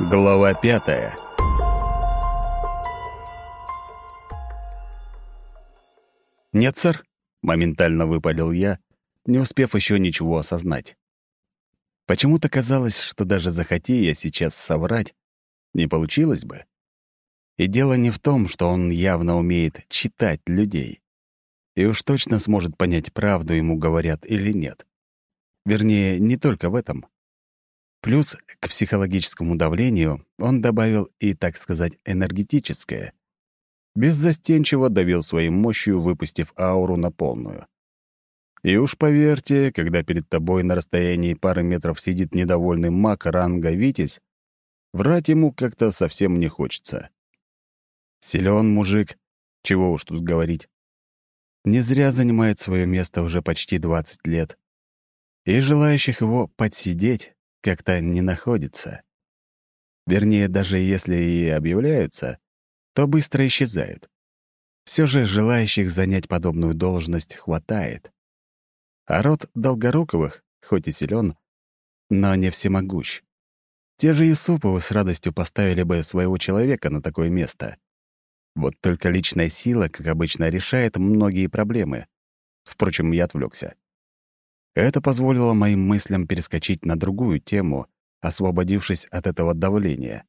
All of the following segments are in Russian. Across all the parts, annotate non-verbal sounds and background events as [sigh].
Глава пятая «Нет, сэр», — моментально выпалил я, не успев еще ничего осознать. Почему-то казалось, что даже захоти я сейчас соврать, не получилось бы. И дело не в том, что он явно умеет читать людей. И уж точно сможет понять, правду ему говорят или нет. Вернее, не только в этом. Плюс к психологическому давлению он добавил и, так сказать, энергетическое. Беззастенчиво давил своей мощью, выпустив ауру на полную. И уж поверьте, когда перед тобой на расстоянии пары метров сидит недовольный маг ранга Витязь, врать ему как-то совсем не хочется. Силен мужик, чего уж тут говорить. Не зря занимает свое место уже почти 20 лет. И желающих его подсидеть как-то не находится. Вернее, даже если и объявляются, то быстро исчезают. Все же желающих занять подобную должность хватает. А род Долгоруковых, хоть и силен, но не всемогущ. Те же Юсуповы с радостью поставили бы своего человека на такое место. Вот только личная сила, как обычно, решает многие проблемы. Впрочем, я отвлекся. Это позволило моим мыслям перескочить на другую тему, освободившись от этого давления.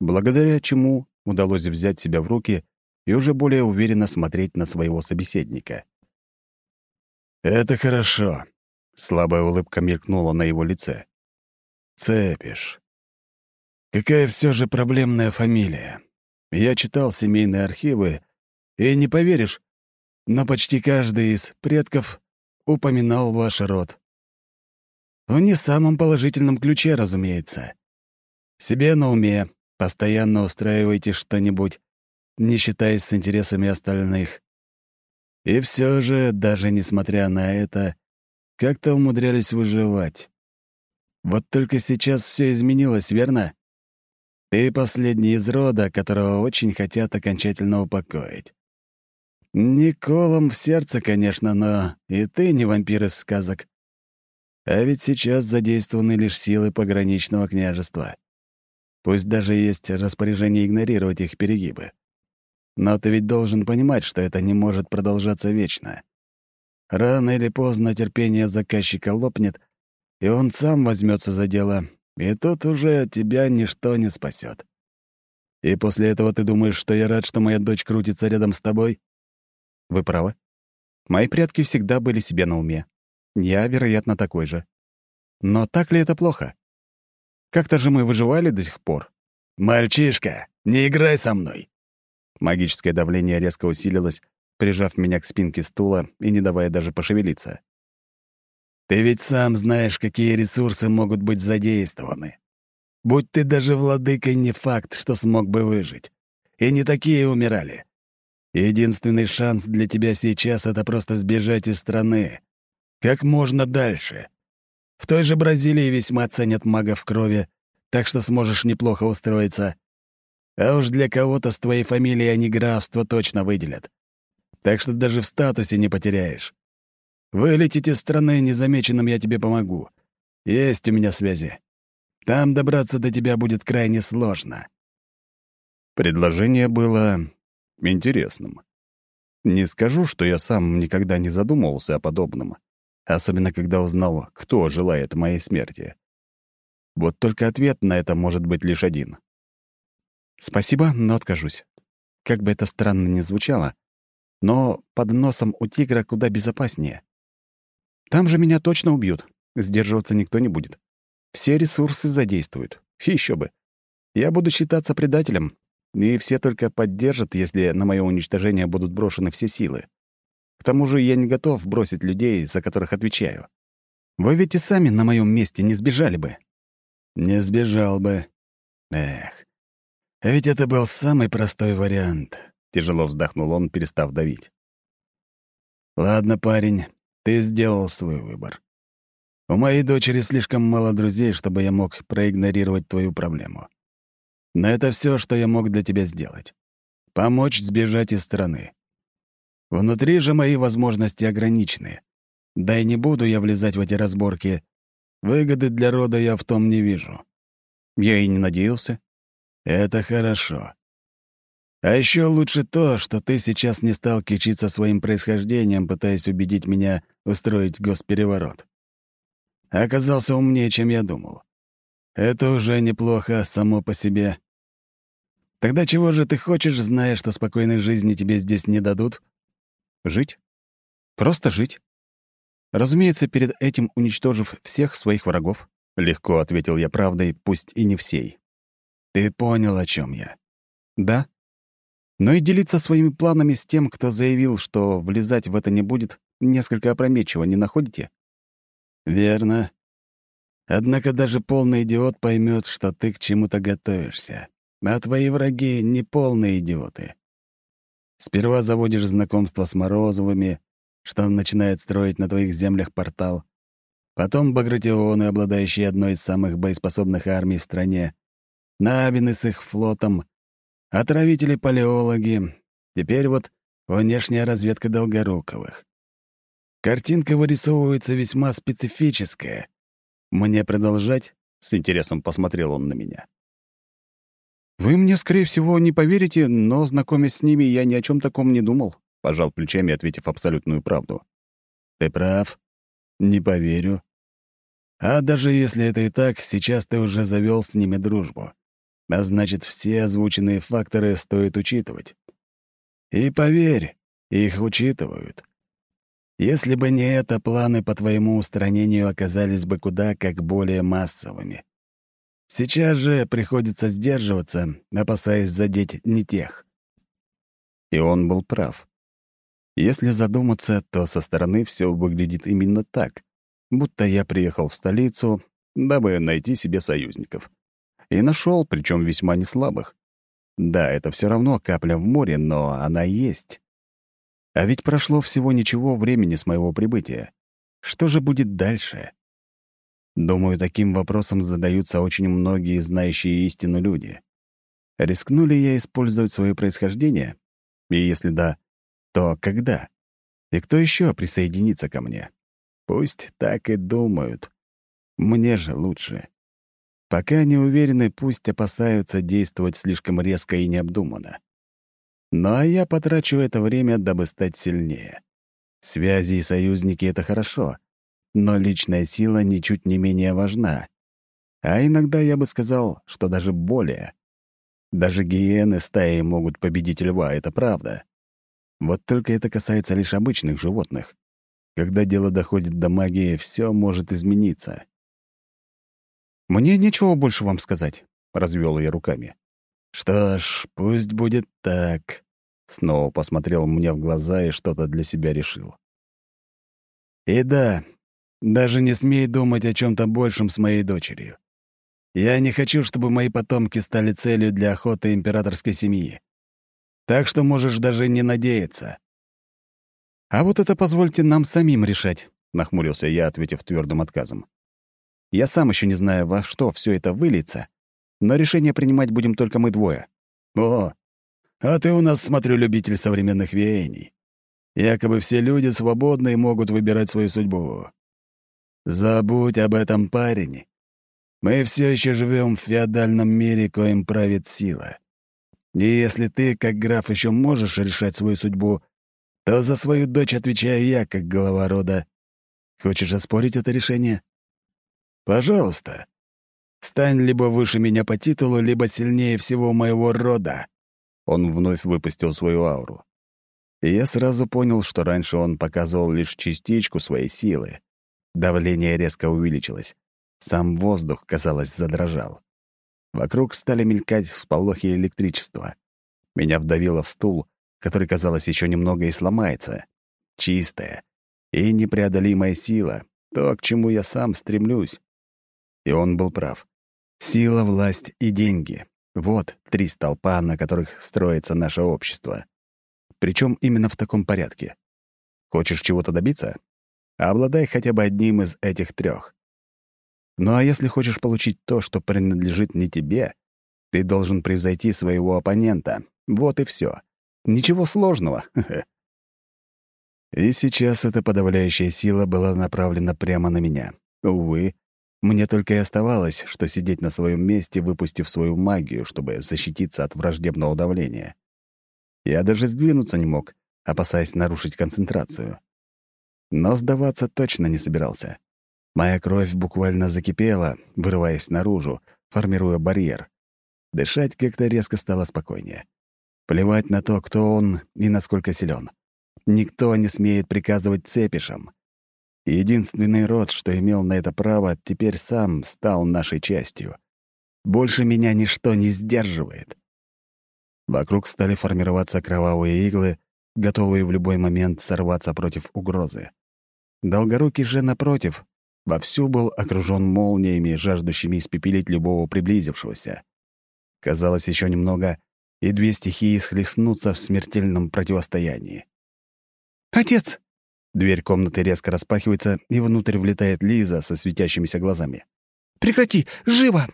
Благодаря чему удалось взять себя в руки и уже более уверенно смотреть на своего собеседника. «Это хорошо», — слабая улыбка мелькнула на его лице. «Цепиш. Какая все же проблемная фамилия. Я читал семейные архивы, и не поверишь, но почти каждый из предков упоминал ваш род. В не самом положительном ключе, разумеется. Себе на уме, постоянно устраивайте что-нибудь, не считаясь с интересами остальных. И все же, даже несмотря на это, как-то умудрялись выживать. Вот только сейчас все изменилось, верно? Ты последний из рода, которого очень хотят окончательно упокоить. Не колом в сердце, конечно, но и ты не вампир из сказок. А ведь сейчас задействованы лишь силы пограничного княжества. Пусть даже есть распоряжение игнорировать их перегибы. Но ты ведь должен понимать, что это не может продолжаться вечно. Рано или поздно терпение заказчика лопнет, и он сам возьмется за дело, и тут уже тебя ничто не спасет. И после этого ты думаешь, что я рад, что моя дочь крутится рядом с тобой? Вы правы. Мои предки всегда были себе на уме. Я, вероятно, такой же. Но так ли это плохо? Как-то же мы выживали до сих пор. «Мальчишка, не играй со мной!» Магическое давление резко усилилось, прижав меня к спинке стула и не давая даже пошевелиться. «Ты ведь сам знаешь, какие ресурсы могут быть задействованы. Будь ты даже владыкой, не факт, что смог бы выжить. И не такие умирали. Единственный шанс для тебя сейчас — это просто сбежать из страны. Как можно дальше. В той же Бразилии весьма ценят магов крови, так что сможешь неплохо устроиться. А уж для кого-то с твоей фамилией они графство точно выделят. Так что даже в статусе не потеряешь. Вылететь из страны незамеченным я тебе помогу. Есть у меня связи. Там добраться до тебя будет крайне сложно». Предложение было интересным. Не скажу, что я сам никогда не задумывался о подобном, особенно когда узнал, кто желает моей смерти. Вот только ответ на это может быть лишь один. Спасибо, но откажусь. Как бы это странно ни звучало, но под носом у тигра куда безопаснее. Там же меня точно убьют. Сдерживаться никто не будет. Все ресурсы задействуют. Еще бы. Я буду считаться предателем, и все только поддержат, если на мое уничтожение будут брошены все силы. К тому же я не готов бросить людей, за которых отвечаю. Вы ведь и сами на моем месте не сбежали бы. Не сбежал бы. Эх. Ведь это был самый простой вариант. Тяжело вздохнул он, перестав давить. Ладно, парень, ты сделал свой выбор. У моей дочери слишком мало друзей, чтобы я мог проигнорировать твою проблему. Но это все, что я мог для тебя сделать. Помочь сбежать из страны. Внутри же мои возможности ограничены. Да и не буду я влезать в эти разборки. Выгоды для рода я в том не вижу. Я и не надеялся. Это хорошо. А еще лучше то, что ты сейчас не стал кичиться своим происхождением, пытаясь убедить меня устроить госпереворот. Оказался умнее, чем я думал. Это уже неплохо само по себе. Тогда чего же ты хочешь, зная, что спокойной жизни тебе здесь не дадут? Жить. Просто жить. Разумеется, перед этим уничтожив всех своих врагов. Легко ответил я правдой, пусть и не всей. Ты понял, о чем я. Да, но и делиться своими планами с тем, кто заявил, что влезать в это не будет, несколько опрометчиво, не находите? Верно. Однако даже полный идиот поймет, что ты к чему-то готовишься. А твои враги — не полные идиоты. Сперва заводишь знакомство с Морозовыми, что он начинает строить на твоих землях портал. Потом багратионы, обладающие одной из самых боеспособных армий в стране. Навины с их флотом, Отравители-палеологи. Теперь вот внешняя разведка Долгоруковых. Картинка вырисовывается весьма специфическая. Мне продолжать? С интересом посмотрел он на меня. «Вы мне, скорее всего, не поверите, но, знакомясь с ними, я ни о чем таком не думал», — пожал плечами, ответив абсолютную правду. «Ты прав. Не поверю. А даже если это и так, сейчас ты уже завел с ними дружбу. А значит, все озвученные факторы стоит учитывать. И поверь, их учитывают. Если бы не это, планы по твоему устранению оказались бы куда как более массовыми. Сейчас же приходится сдерживаться, опасаясь задеть не тех. И он был прав. Если задуматься, то со стороны все выглядит именно так, будто я приехал в столицу, дабы найти себе союзников. И нашел, причем весьма неслабых. Да, это все равно капля в море, но она есть. А ведь прошло всего ничего времени с моего прибытия. Что же будет дальше? Думаю, таким вопросом задаются очень многие знающие истину люди. Рискну ли я использовать свое происхождение? И если да, то когда? И кто еще присоединится ко мне? Пусть так и думают. Мне же лучше. Пока не уверены, пусть опасаются действовать слишком резко и необдуманно. Ну а я потрачу это время, дабы стать сильнее. Связи и союзники — это хорошо, но личная сила ничуть не менее важна. А иногда я бы сказал, что даже более. Даже гиены стаи могут победить льва, это правда. Вот только это касается лишь обычных животных. Когда дело доходит до магии, все может измениться. «Мне нечего больше вам сказать», — развел я руками. «Что ж, пусть будет так», — снова посмотрел мне в глаза и что-то для себя решил. «И да, даже не смей думать о чем то большем с моей дочерью. Я не хочу, чтобы мои потомки стали целью для охоты императорской семьи. Так что можешь даже не надеяться». «А вот это позвольте нам самим решать», — нахмурился я, ответив твердым отказом. Я сам еще не знаю, во что все это выльется, но решение принимать будем только мы двое. О, а ты у нас, смотрю, любитель современных веяний. Якобы все люди свободны и могут выбирать свою судьбу. Забудь об этом, парень. Мы все еще живем в феодальном мире, коим правит сила. И если ты, как граф, еще можешь решать свою судьбу, то за свою дочь отвечаю я, как глава рода. Хочешь оспорить это решение? Пожалуйста, стань либо выше меня по титулу, либо сильнее всего моего рода». Он вновь выпустил свою ауру. И я сразу понял, что раньше он показывал лишь частичку своей силы. Давление резко увеличилось. Сам воздух, казалось, задрожал. Вокруг стали мелькать всполохи электричества. Меня вдавило в стул, который, казалось, еще немного и сломается. Чистая и непреодолимая сила — то, к чему я сам стремлюсь. И он был прав. Сила, власть и деньги — вот три столпа, на которых строится наше общество. Причем именно в таком порядке. Хочешь чего-то добиться? Обладай хотя бы одним из этих трех. Ну а если хочешь получить то, что принадлежит не тебе, ты должен превзойти своего оппонента. Вот и все. Ничего сложного. [laughs] И сейчас эта подавляющая сила была направлена прямо на меня. Увы, Мне только и оставалось, что сидеть на своем месте, выпустив свою магию, чтобы защититься от враждебного давления. Я даже сдвинуться не мог, опасаясь нарушить концентрацию. Но сдаваться точно не собирался. Моя кровь буквально закипела, вырываясь наружу, формируя барьер. Дышать как-то резко стало спокойнее. Плевать на то, кто он и насколько силен. Никто не смеет приказывать цепишам. Единственный род, что имел на это право, теперь сам стал нашей частью. Больше меня ничто не сдерживает. Вокруг стали формироваться кровавые иглы, готовые в любой момент сорваться против угрозы. Долгорукий же, напротив, вовсю был окружен молниями, жаждущими испепелить любого приблизившегося. Казалось, еще немного, и две стихии схлестнутся в смертельном противостоянии. «Отец!» Дверь комнаты резко распахивается, и внутрь влетает Лиза со светящимися глазами. «Прекрати! Живо!»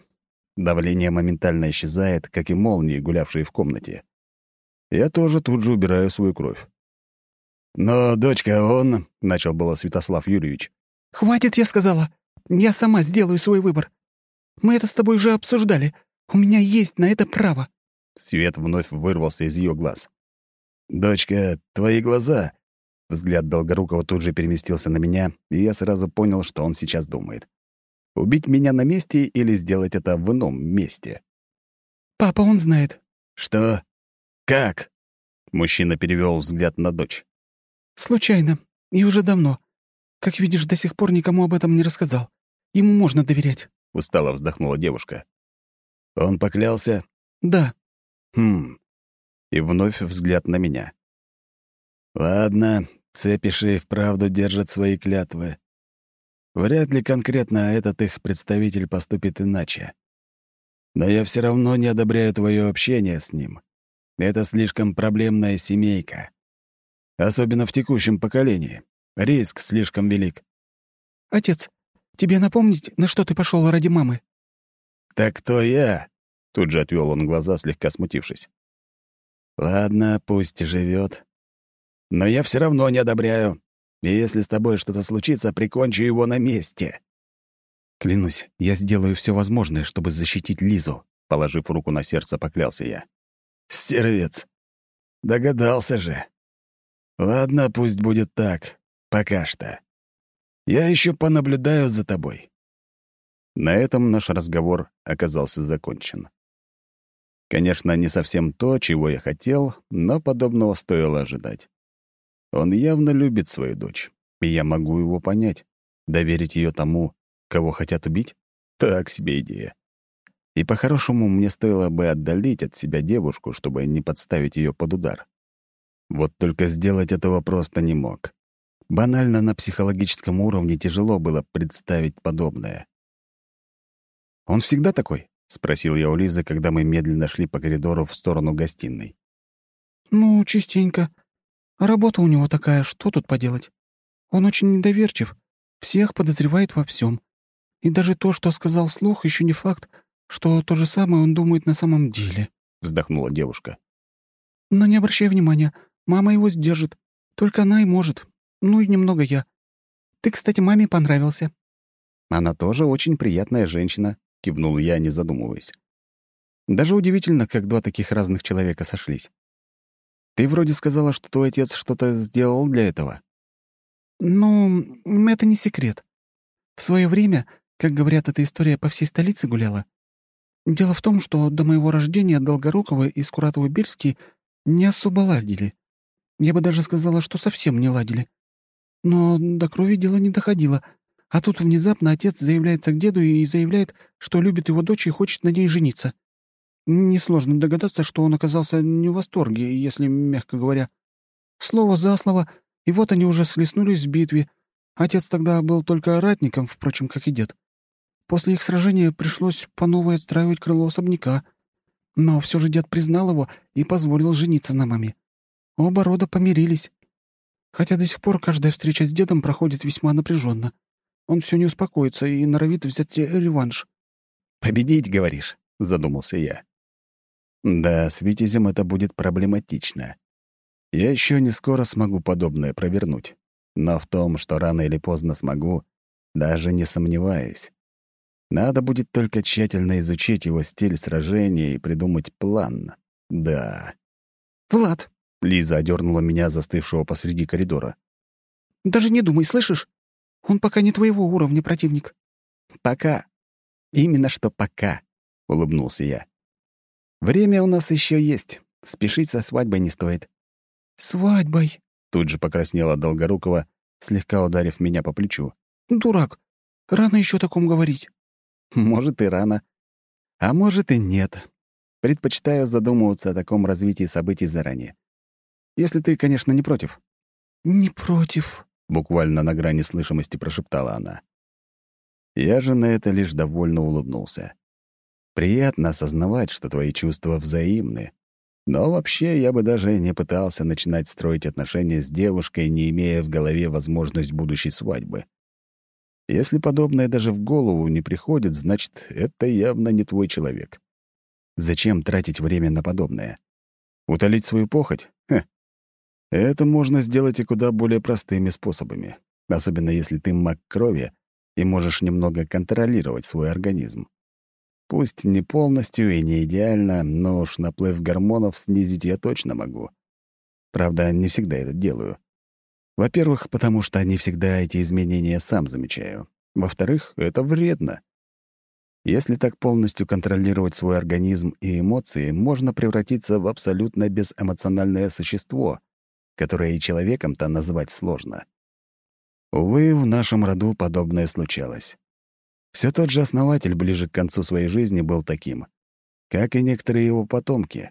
Давление моментально исчезает, как и молнии, гулявшие в комнате. Я тоже тут же убираю свою кровь. «Но, дочка, он...» — начал было Святослав Юрьевич. «Хватит, я сказала. Я сама сделаю свой выбор. Мы это с тобой уже обсуждали. У меня есть на это право». Свет вновь вырвался из ее глаз. «Дочка, твои глаза...» Взгляд Долгорукова тут же переместился на меня, и я сразу понял, что он сейчас думает. Убить меня на месте или сделать это в ином месте? «Папа, он знает». «Что? Как?» Мужчина перевел взгляд на дочь. «Случайно. И уже давно. Как видишь, до сих пор никому об этом не рассказал. Ему можно доверять». Устало вздохнула девушка. «Он поклялся?» «Да». «Хм». И вновь взгляд на меня. «Ладно, цепиши вправду держат свои клятвы. Вряд ли конкретно этот их представитель поступит иначе. Но я все равно не одобряю твое общение с ним. Это слишком проблемная семейка. Особенно в текущем поколении. Риск слишком велик. «Отец, тебе напомнить, на что ты пошел ради мамы?» «Так кто я?» — тут же отвел он глаза, слегка смутившись. «Ладно, пусть живет. Но я все равно не одобряю. И если с тобой что-то случится, прикончу его на месте». «Клянусь, я сделаю все возможное, чтобы защитить Лизу», — положив руку на сердце, поклялся я. «Стервец! Догадался же. Ладно, пусть будет так. Пока что. Я еще понаблюдаю за тобой». На этом наш разговор оказался закончен. Конечно, не совсем то, чего я хотел, но подобного стоило ожидать. Он явно любит свою дочь, и я могу его понять. Доверить ее тому, кого хотят убить? Так себе идея. И по-хорошему мне стоило бы отдалить от себя девушку, чтобы не подставить ее под удар. Вот только сделать этого просто не мог. Банально на психологическом уровне тяжело было представить подобное. «Он всегда такой?» — спросил я у Лизы, когда мы медленно шли по коридору в сторону гостиной. «Ну, частенько. Работа у него такая, что тут поделать? Он очень недоверчив, всех подозревает во всем. И даже то, что сказал слух, еще не факт, что то же самое он думает на самом деле», — вздохнула девушка. «Но не обращай внимания, мама его сдержит. Только она и может. Ну и немного я. Ты, кстати, маме понравился». «Она тоже очень приятная женщина», — кивнул я, не задумываясь. «Даже удивительно, как два таких разных человека сошлись. Ты вроде сказала, что твой отец что-то сделал для этого. Ну, это не секрет. В свое время, как говорят, эта история по всей столице гуляла. Дело в том, что до моего рождения Долгорукова и Скуратова-Бельский не особо ладили. Я бы даже сказала, что совсем не ладили. Но до крови дело не доходило. А тут внезапно отец заявляется к деду и заявляет, что любит его дочь и хочет на ней жениться. Несложно догадаться, что он оказался не в восторге, если мягко говоря. Слово за слово, и вот они уже слеснулись в битве. Отец тогда был только ратником, впрочем, как и дед. После их сражения пришлось по новой отстраивать крыло особняка. Но все же дед признал его и позволил жениться на маме. Оба рода помирились. Хотя до сих пор каждая встреча с дедом проходит весьма напряженно. Он все не успокоится и норовит взять реванш. «Победить, говоришь?» — задумался я. Да, с Витязем это будет проблематично. Я еще не скоро смогу подобное провернуть. Но в том, что рано или поздно смогу, даже не сомневаюсь. Надо будет только тщательно изучить его стиль сражения и придумать план. Да. «Влад!» — Лиза одернула меня, застывшего посреди коридора. «Даже не думай, слышишь? Он пока не твоего уровня противник». «Пока. Именно что пока», — улыбнулся я. «Время у нас еще есть. Спешить со свадьбой не стоит». «Свадьбой?» — тут же покраснела Долгорукова, слегка ударив меня по плечу. «Дурак! Рано еще о таком говорить». «Может, и рано. А может, и нет. Предпочитаю задумываться о таком развитии событий заранее. Если ты, конечно, не против». «Не против», — буквально на грани слышимости прошептала она. Я же на это лишь довольно улыбнулся. Приятно осознавать, что твои чувства взаимны. Но вообще я бы даже не пытался начинать строить отношения с девушкой, не имея в голове возможность будущей свадьбы. Если подобное даже в голову не приходит, значит, это явно не твой человек. Зачем тратить время на подобное? Утолить свою похоть? Хе. Это можно сделать и куда более простыми способами, особенно если ты маг крови и можешь немного контролировать свой организм. Пусть не полностью и не идеально, но уж наплыв гормонов снизить я точно могу. Правда, не всегда это делаю. Во-первых, потому что не всегда эти изменения сам замечаю. Во-вторых, это вредно. Если так полностью контролировать свой организм и эмоции, можно превратиться в абсолютно безэмоциональное существо, которое и человеком-то назвать сложно. Увы, в нашем роду подобное случалось. Все тот же основатель ближе к концу своей жизни был таким, как и некоторые его потомки.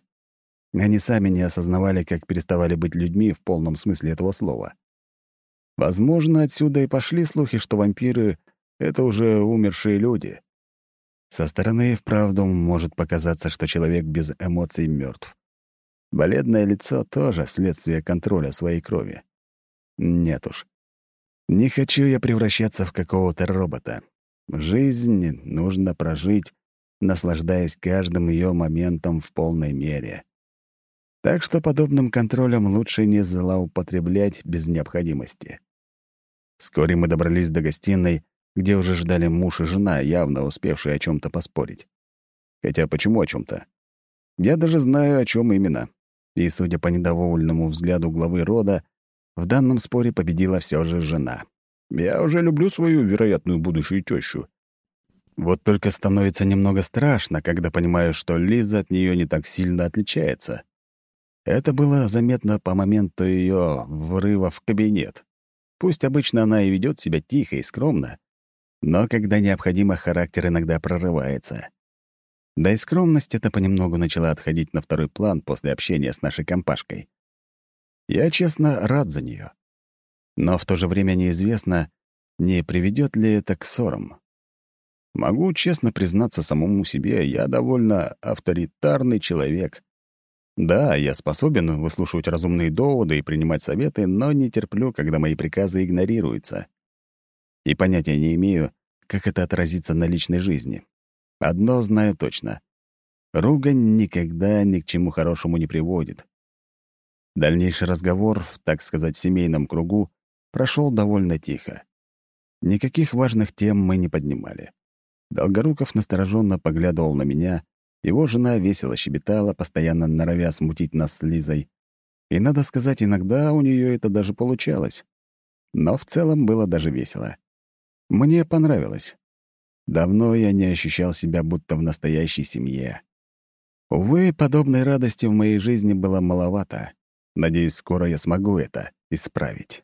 Они сами не осознавали, как переставали быть людьми в полном смысле этого слова. Возможно, отсюда и пошли слухи, что вампиры — это уже умершие люди. Со стороны вправду может показаться, что человек без эмоций мертв. Бледное лицо тоже следствие контроля своей крови. Нет уж. Не хочу я превращаться в какого-то робота. Жизнь нужно прожить, наслаждаясь каждым ее моментом в полной мере. Так что подобным контролем лучше не злоупотреблять без необходимости. Вскоре мы добрались до гостиной, где уже ждали муж и жена, явно успевшие о чем то поспорить. Хотя почему о чем то Я даже знаю, о чем именно. И, судя по недовольному взгляду главы рода, в данном споре победила все же жена. Я уже люблю свою вероятную будущую тещу. Вот только становится немного страшно, когда понимаю, что Лиза от нее не так сильно отличается. Это было заметно по моменту ее врыва в кабинет. Пусть обычно она и ведет себя тихо и скромно, но когда необходимо, характер иногда прорывается. Да и скромность это понемногу начала отходить на второй план после общения с нашей компашкой. Я, честно, рад за нее. Но в то же время неизвестно, не приведет ли это к ссорам. Могу честно признаться самому себе, я довольно авторитарный человек, да, я способен выслушивать разумные доводы и принимать советы, но не терплю, когда мои приказы игнорируются. И понятия не имею, как это отразится на личной жизни. Одно знаю точно. Ругань никогда ни к чему хорошему не приводит. Дальнейший разговор, в, так сказать, семейном кругу, прошел довольно тихо. Никаких важных тем мы не поднимали. Долгоруков настороженно поглядывал на меня, его жена весело щебетала, постоянно норовя смутить нас с Лизой. И, надо сказать, иногда у нее это даже получалось. Но в целом было даже весело. Мне понравилось. Давно я не ощущал себя будто в настоящей семье. Увы, подобной радости в моей жизни было маловато. Надеюсь, скоро я смогу это исправить.